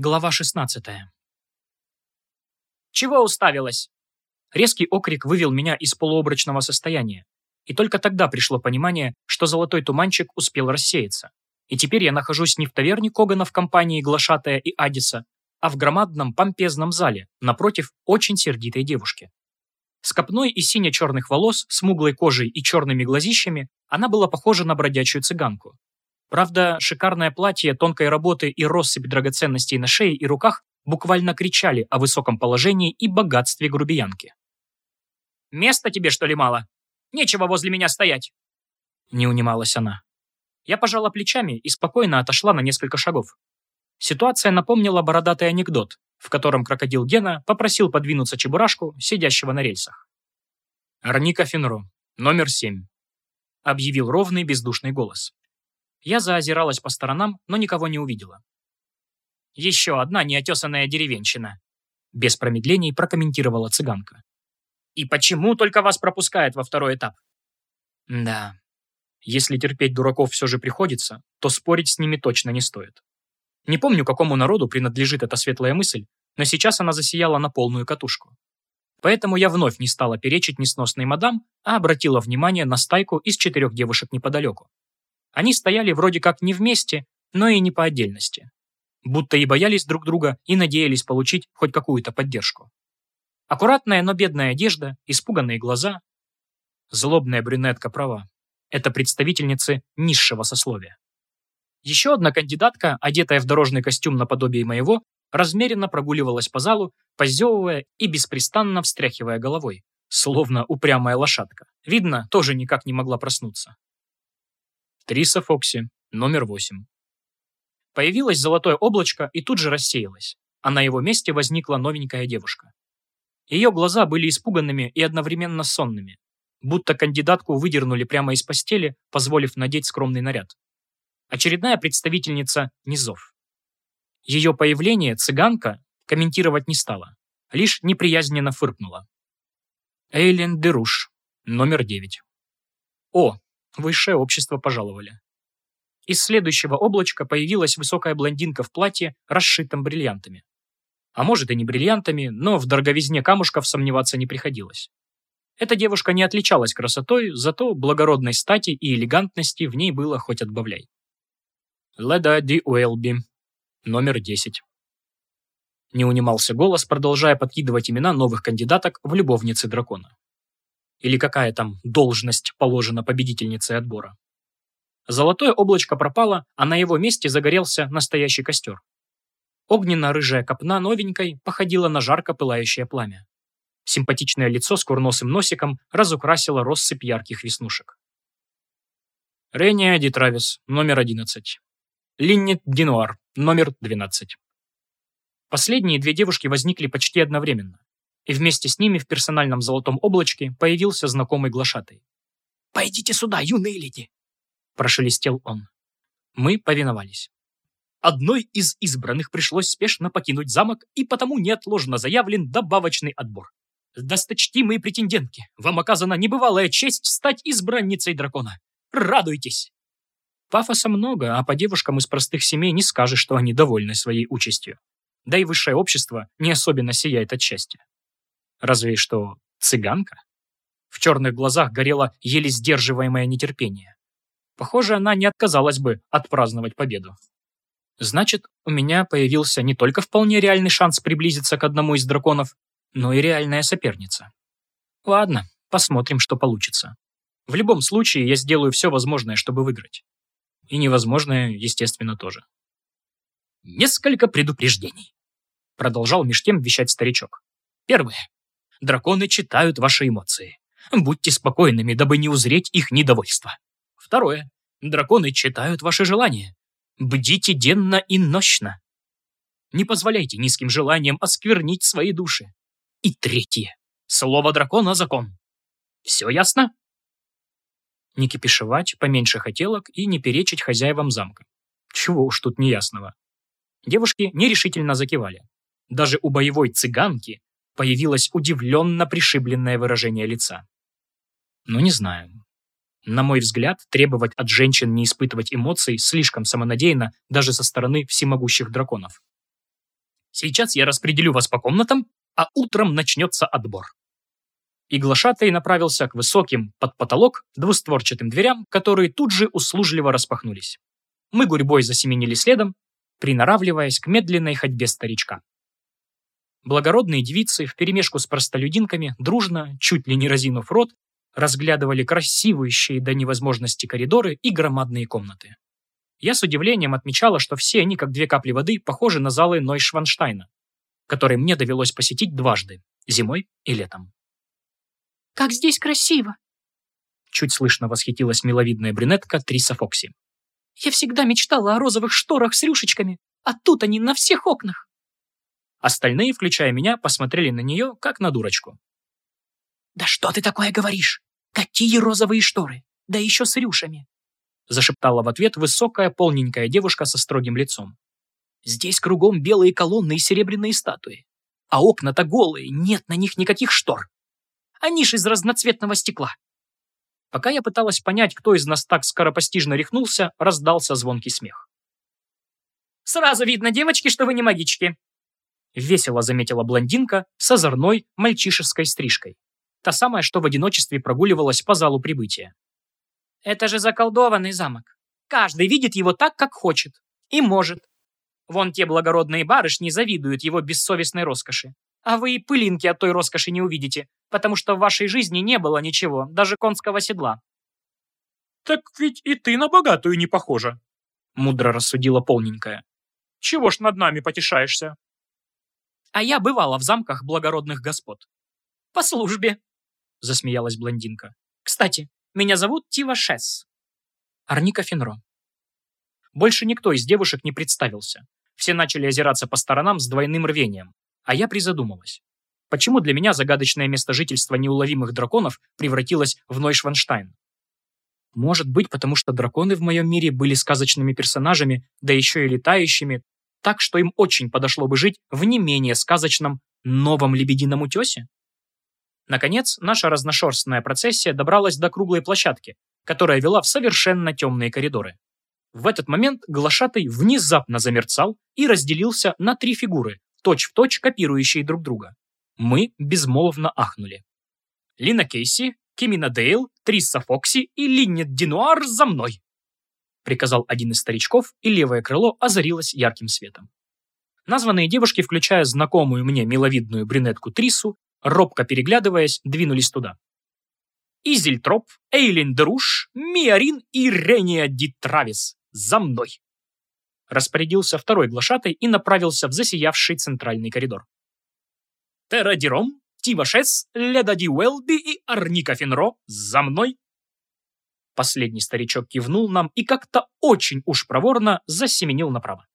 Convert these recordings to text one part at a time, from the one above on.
Глава 16. «Чего уставилась?» Резкий окрик вывел меня из полуобрачного состояния. И только тогда пришло понимание, что золотой туманчик успел рассеяться. И теперь я нахожусь не в таверне Когана в компании Глашатая и Адиса, а в громадном помпезном зале, напротив очень сердитой девушки. С копной и сине-черных волос, смуглой кожей и черными глазищами она была похожа на бродячую цыганку. Правда, шикарное платье тонкой работы и россыпь драгоценностей на шее и руках буквально кричали о высоком положении и богатстве грубиянки. «Места тебе, что ли, мало? Нечего возле меня стоять!» Не унималась она. Я пожала плечами и спокойно отошла на несколько шагов. Ситуация напомнила бородатый анекдот, в котором крокодил Гена попросил подвинуться чебурашку, сидящего на рельсах. «Арника Финро, номер семь», — объявил ровный бездушный голос. Я заозиралась по сторонам, но никого не увидела. «Еще одна неотесанная деревенщина», — без промедлений прокомментировала цыганка. «И почему только вас пропускают во второй этап?» «Да, если терпеть дураков все же приходится, то спорить с ними точно не стоит. Не помню, какому народу принадлежит эта светлая мысль, но сейчас она засияла на полную катушку. Поэтому я вновь не стала перечить несносной мадам, а обратила внимание на стайку из четырех девушек неподалеку. Они стояли вроде как не вместе, но и не по отдельности. Будто и боялись друг друга и надеялись получить хоть какую-то поддержку. Аккуратная, но бедная одежда, испуганные глаза. Злобная брюнетка права. Это представительницы низшего сословия. Еще одна кандидатка, одетая в дорожный костюм наподобие моего, размеренно прогуливалась по залу, позевывая и беспрестанно встряхивая головой, словно упрямая лошадка. Видно, тоже никак не могла проснуться. Триса Фокси, номер восемь. Появилось золотое облачко и тут же рассеялось, а на его месте возникла новенькая девушка. Ее глаза были испуганными и одновременно сонными, будто кандидатку выдернули прямо из постели, позволив надеть скромный наряд. Очередная представительница низов. Ее появление цыганка комментировать не стала, лишь неприязненно фыркнула. Эйлен Деруш, номер девять. О, Высшее общество пожаловали. Из следующего облачка появилась высокая блондинка в платье, расшитом бриллиантами. А может и не бриллиантами, но в дороговизне камушков сомневаться не приходилось. Эта девушка не отличалась красотой, зато благородной стати и элегантности в ней было хоть отбавляй. Леда Ди Уэлби, номер 10. Не унимался голос, продолжая подкидывать имена новых кандидаток в любовницы дракона. Или какая там должность положена победительнице отбора. Золотое облачко пропало, а на его месте загорелся настоящий костер. Огненно-рыжая копна новенькой походила на жарко пылающее пламя. Симпатичное лицо с курносым носиком разукрасило россыпь ярких веснушек. Рения Ди Травис, номер 11. Линнет Динуар, номер 12. Последние две девушки возникли почти одновременно и вместе с ними в персональном золотом облачке появился знакомый глашатый. «Пойдите сюда, юные леди!» – прошелестел он. Мы повиновались. Одной из избранных пришлось спешно покинуть замок, и потому неотложно заявлен добавочный отбор. Досточтимые претендентки, вам оказана небывалая честь стать избранницей дракона. Радуйтесь! Пафоса много, а по девушкам из простых семей не скажешь, что они довольны своей участью. Да и высшее общество не особенно сияет от счастья. Разве что цыганка? В черных глазах горело еле сдерживаемое нетерпение. Похоже, она не отказалась бы отпраздновать победу. Значит, у меня появился не только вполне реальный шанс приблизиться к одному из драконов, но и реальная соперница. Ладно, посмотрим, что получится. В любом случае, я сделаю все возможное, чтобы выиграть. И невозможное, естественно, тоже. Несколько предупреждений. Продолжал меж тем вещать старичок. Первое. Драконы читают ваши эмоции. Будьте спокойными, дабы не узреть их недовольство. Второе. Драконы читают ваши желания. Бдите денно и нощно. Не позволяйте низким желаниям осквернить свои души. И третье. Слово дракона – закон. Все ясно? Не кипишевать, поменьше хотелок и не перечить хозяевам замка. Чего уж тут неясного. Девушки нерешительно закивали. Даже у боевой цыганки появилось удивленно пришибленное выражение лица. Но не знаю. На мой взгляд, требовать от женщин не испытывать эмоций слишком самонадеянно даже со стороны всемогущих драконов. Сейчас я распределю вас по комнатам, а утром начнется отбор». И глашатый направился к высоким, под потолок, двустворчатым дверям, которые тут же услужливо распахнулись. Мы гурьбой засеменили следом, приноравливаясь к медленной ходьбе старичка. Благородные девицы вперемешку с простолюдинками дружно, чуть ли не разинув рот, разглядывали красивые до невозможности коридоры и громадные комнаты. Я с удивлением отмечала, что все они, как две капли воды, похожи на залы Нойшванштайна, которые мне довелось посетить дважды, зимой и летом. «Как здесь красиво!» Чуть слышно восхитилась миловидная брюнетка Триса Фокси. «Я всегда мечтала о розовых шторах с рюшечками, а тут они на всех окнах!» Остальные, включая меня, посмотрели на нее, как на дурочку. «Да что ты такое говоришь? Какие розовые шторы? Да еще с рюшами!» Зашептала в ответ высокая полненькая девушка со строгим лицом. «Здесь кругом белые колонны и серебряные статуи. А окна-то голые, нет на них никаких штор. Они ж из разноцветного стекла». Пока я пыталась понять, кто из нас так скоропостижно рехнулся, раздался звонкий смех. «Сразу видно, девочки, что вы не магички», весело заметила блондинка с озорной мальчишеской стрижкой. Та самая, что в одиночестве прогуливалась по залу прибытия. «Это же заколдованный замок. Каждый видит его так, как хочет. И может. Вон те благородные барышни завидуют его бессовестной роскоши. А вы и пылинки от той роскоши не увидите, потому что в вашей жизни не было ничего, даже конского седла». «Так ведь и ты на богатую не похожа», — мудро рассудила полненькая. «Чего ж над нами потешаешься?» А я бывала в замках благородных господ. По службе, засмеялась блондинка. Кстати, меня зовут Тива Шесс. Арника Фенро. Больше никто из девушек не представился. Все начали озираться по сторонам с двойным рвением, а я призадумалась. Почему для меня загадочное место жительства неуловимых драконов превратилось в Нойшванштайн? Может быть, потому что драконы в моем мире были сказочными персонажами, да еще и летающими, так что им очень подошло бы жить в не менее сказочном новом лебедином утесе? Наконец, наша разношерстная процессия добралась до круглой площадки, которая вела в совершенно темные коридоры. В этот момент глашатый внезапно замерцал и разделился на три фигуры, точь-в-точь точь копирующие друг друга. Мы безмолвно ахнули. Лина Кейси, Кимина Дейл, Трисса Фокси и Линнет Динуар за мной приказал один из старичков, и левое крыло озарилось ярким светом. Названные девушки, включая знакомую мне миловидную брюнетку Трису, робко переглядываясь, двинулись туда. Изельтроп, Эйлин Друш, Миарин и Рения Ди Травис. За мной! Распорядился второй глашатай и направился в засиявший центральный коридор. Терадиром, Тивашес, Ледади Уэлби и Арника Фенро. За мной! Последний старичок кивнул нам и как-то очень уж проворно засеменил направо.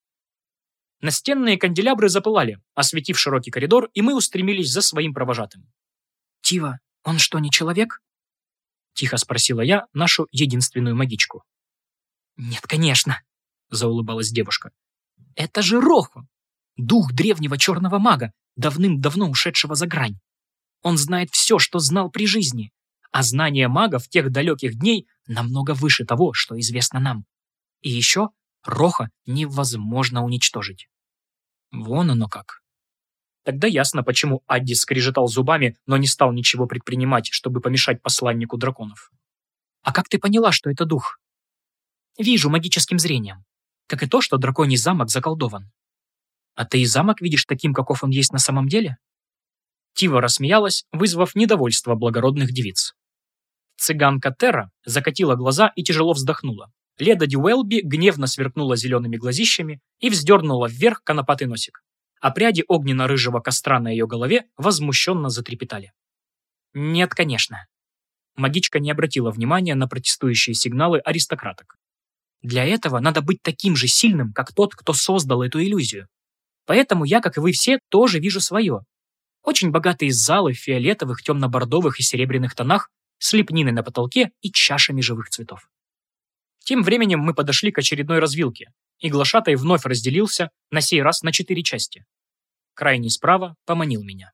Настенные канделябры запылали, осветив широкий коридор, и мы устремились за своим провожатым. «Тива, он что, не человек?» Тихо спросила я нашу единственную магичку. «Нет, конечно», — заулыбалась девушка. «Это же Рохо, дух древнего черного мага, давным-давно ушедшего за грань. Он знает все, что знал при жизни, а знания магов тех далеких дней намного выше того, что известно нам. И еще Роха невозможно уничтожить. Вон оно как. Тогда ясно, почему Адди скрежетал зубами, но не стал ничего предпринимать, чтобы помешать посланнику драконов. «А как ты поняла, что это дух?» «Вижу магическим зрением. Как и то, что драконий замок заколдован. А ты и замок видишь таким, каков он есть на самом деле?» Тива рассмеялась, вызвав недовольство благородных девиц. Цыганка Терра закатила глаза и тяжело вздохнула. Леда Дюэлби гневно сверкнула зелеными глазищами и вздернула вверх конопатый носик. А пряди огненно-рыжего костра на ее голове возмущенно затрепетали. Нет, конечно. Магичка не обратила внимания на протестующие сигналы аристократок. Для этого надо быть таким же сильным, как тот, кто создал эту иллюзию. Поэтому я, как и вы все, тоже вижу свое. Очень богатые залы в фиолетовых, темно-бордовых и серебряных тонах с лепниной на потолке и чашами живых цветов. Тем временем мы подошли к очередной развилке, и глашатай вновь разделился, на сей раз на четыре части. Крайний справа поманил меня.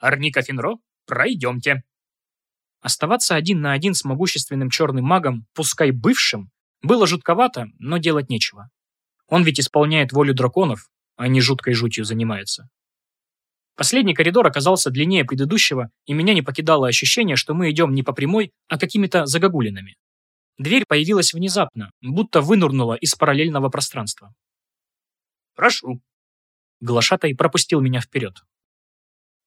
«Арника Финро, пройдемте!» Оставаться один на один с могущественным черным магом, пускай бывшим, было жутковато, но делать нечего. Он ведь исполняет волю драконов, а не жуткой жутью занимается. Последний коридор оказался длиннее предыдущего, и меня не покидало ощущение, что мы идем не по прямой, а какими-то загогулинами. Дверь появилась внезапно, будто вынурнула из параллельного пространства. «Прошу». Глашатай пропустил меня вперед.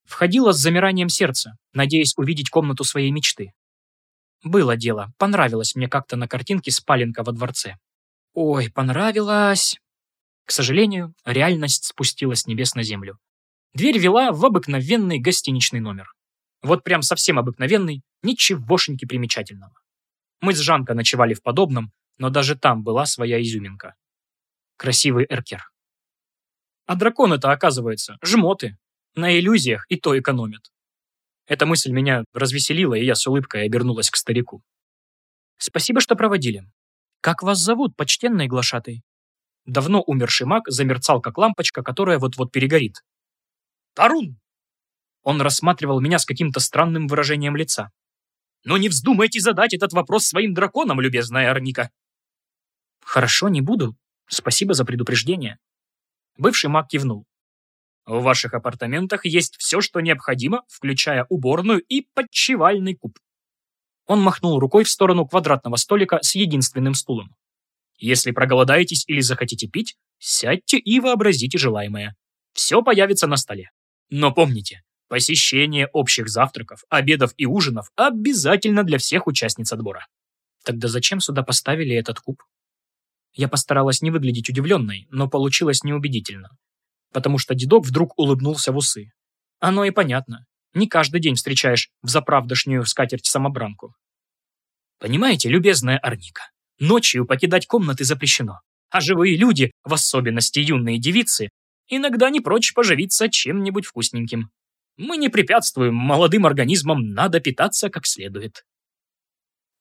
Входила с замиранием сердца, надеясь увидеть комнату своей мечты. Было дело, понравилось мне как-то на картинке спаленка во дворце. Ой, понравилось. К сожалению, реальность спустилась с небес на землю. Дверь вела в обыкновенный гостиничный номер. Вот прям совсем обыкновенный, ничегошеньки примечательного. Мы с Жанкой ночевали в подобном, но даже там была своя изюминка. Красивый эркер. А драконы-то, оказывается, жмоты. На иллюзиях и то экономят. Эта мысль меня развеселила, и я с улыбкой обернулась к старику. «Спасибо, что проводили. Как вас зовут, почтенный глашатый?» Давно умерший маг замерцал, как лампочка, которая вот-вот перегорит. «Тарун!» Он рассматривал меня с каким-то странным выражением лица. «Но не вздумайте задать этот вопрос своим драконам, любезная Арника!» «Хорошо, не буду. Спасибо за предупреждение». Бывший маг кивнул. «В ваших апартаментах есть все, что необходимо, включая уборную и подчевальный куб». Он махнул рукой в сторону квадратного столика с единственным стулом. «Если проголодаетесь или захотите пить, сядьте и вообразите желаемое. Все появится на столе. Но помните, посещение общих завтраков, обедов и ужинов обязательно для всех участниц отбора. Тогда зачем сюда поставили этот куб? Я постаралась не выглядеть удивленной, но получилось неубедительно. Потому что дедок вдруг улыбнулся в усы. Оно и понятно. Не каждый день встречаешь в заправдошнюю скатерть-самобранку. Понимаете, любезная Арника, ночью покидать комнаты запрещено. А живые люди, в особенности юные девицы, иногда не прочь поживиться чем-нибудь вкусненьким. Мы не препятствуем, молодым организмам надо питаться как следует.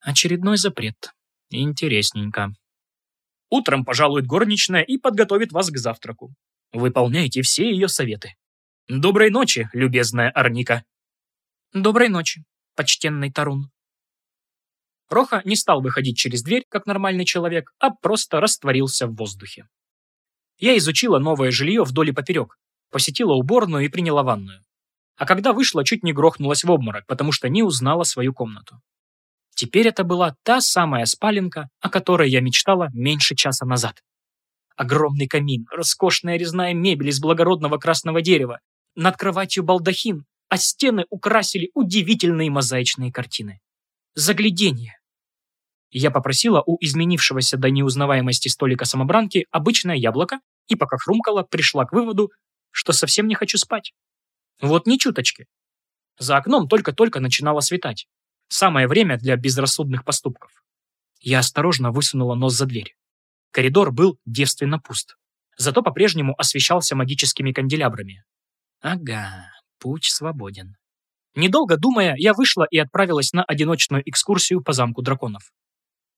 Очередной запрет. Интересненько. Утром пожалует горничная и подготовит вас к завтраку. Выполняйте все ее советы. Доброй ночи, любезная Арника. Доброй ночи, почтенный Тарун. Роха не стал выходить через дверь, как нормальный человек, а просто растворился в воздухе. Я изучила новое жилье вдоль и поперек, посетила уборную и приняла ванную. А когда вышла, чуть не грохнулась в обморок, потому что не узнала свою комнату. Теперь это была та самая спаленка, о которой я мечтала меньше часа назад. Огромный камин, роскошная резная мебель из благородного красного дерева, над кроватью балдахин, а стены украсили удивительные мозаичные картины. Загляденье! Я попросила у изменившегося до неузнаваемости столика самобранки обычное яблоко и пока хрумкала, пришла к выводу, что совсем не хочу спать. Вот ни чуточки. За окном только-только начинало светать. Самое время для безрассудных поступков. Я осторожно высунула нос за дверь. Коридор был девственно пуст. Зато по-прежнему освещался магическими канделябрами. Ага, путь свободен. Недолго думая, я вышла и отправилась на одиночную экскурсию по замку драконов.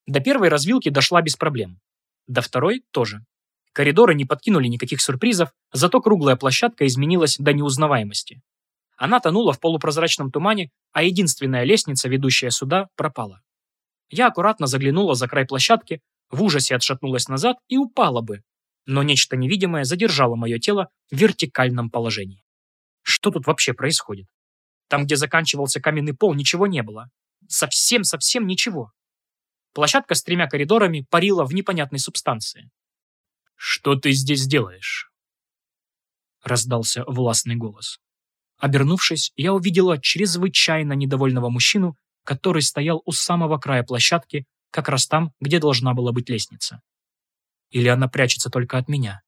До первой развилки дошла без проблем. До второй тоже. Коридоры не подкинули никаких сюрпризов, зато круглая площадка изменилась до неузнаваемости. Она тонула в полупрозрачном тумане, а единственная лестница, ведущая сюда, пропала. Я аккуратно заглянула за край площадки, в ужасе отшатнулась назад и упала бы, но нечто невидимое задержало мое тело в вертикальном положении. Что тут вообще происходит? Там, где заканчивался каменный пол, ничего не было. Совсем-совсем ничего. Площадка с тремя коридорами парила в непонятной субстанции. «Что ты здесь делаешь?» Раздался властный голос. Обернувшись, я увидела чрезвычайно недовольного мужчину, который стоял у самого края площадки, как раз там, где должна была быть лестница. Или она прячется только от меня?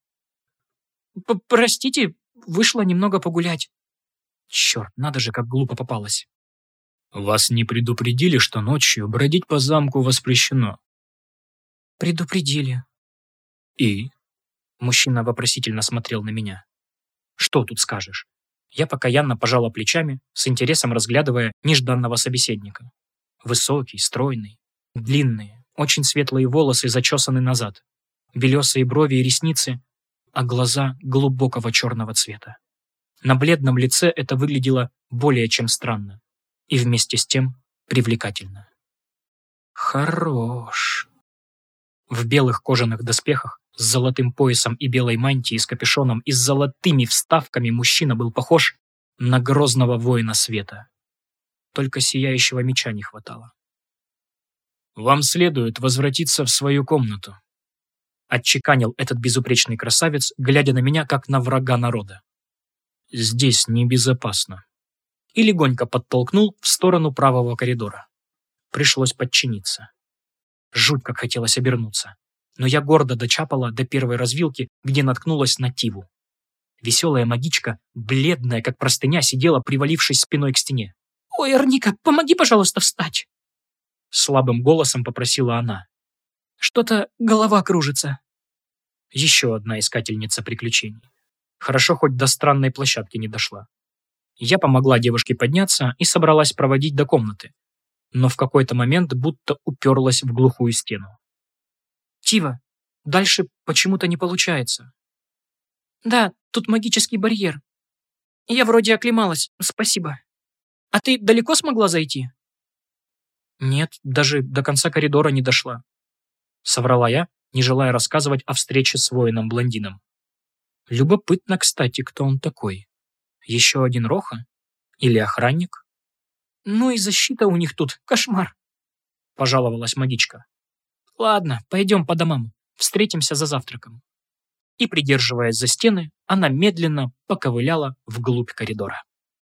«Простите, вышла немного погулять». Черт, надо же, как глупо попалась. Вас не предупредили, что ночью бродить по замку воспрещено? Предупредили. И? Мужчина вопросительно смотрел на меня. Что тут скажешь? Я покаянно пожала плечами, с интересом разглядывая нежданного собеседника. Высокий, стройный, длинные, очень светлые волосы зачесаны назад, белесые брови и ресницы, а глаза глубокого черного цвета. На бледном лице это выглядело более чем странно и вместе с тем привлекательно. Хорош. В белых кожаных доспехах, С золотым поясом и белой мантией с капюшоном и с золотыми вставками мужчина был похож на грозного воина света. Только сияющего меча не хватало. «Вам следует возвратиться в свою комнату», — отчеканил этот безупречный красавец, глядя на меня, как на врага народа. «Здесь небезопасно». И легонько подтолкнул в сторону правого коридора. Пришлось подчиниться. Жуть, как хотелось обернуться. Но я гордо дочапала до первой развилки, где наткнулась на Тиву. Веселая магичка, бледная, как простыня, сидела, привалившись спиной к стене. «Ой, Арника, помоги, пожалуйста, встать!» Слабым голосом попросила она. «Что-то голова кружится». Еще одна искательница приключений. Хорошо, хоть до странной площадки не дошла. Я помогла девушке подняться и собралась проводить до комнаты, но в какой-то момент будто уперлась в глухую стену. «Тива, дальше почему-то не получается». «Да, тут магический барьер. Я вроде оклемалась, спасибо. А ты далеко смогла зайти?» «Нет, даже до конца коридора не дошла», — соврала я, не желая рассказывать о встрече с воином-блондином. Любопытно, кстати, кто он такой. Еще один Роха? Или охранник? Ну и защита у них тут, кошмар. Пожаловалась магичка. Ладно, пойдем по домам. Встретимся за завтраком. И, придерживаясь за стены, она медленно поковыляла вглубь коридора.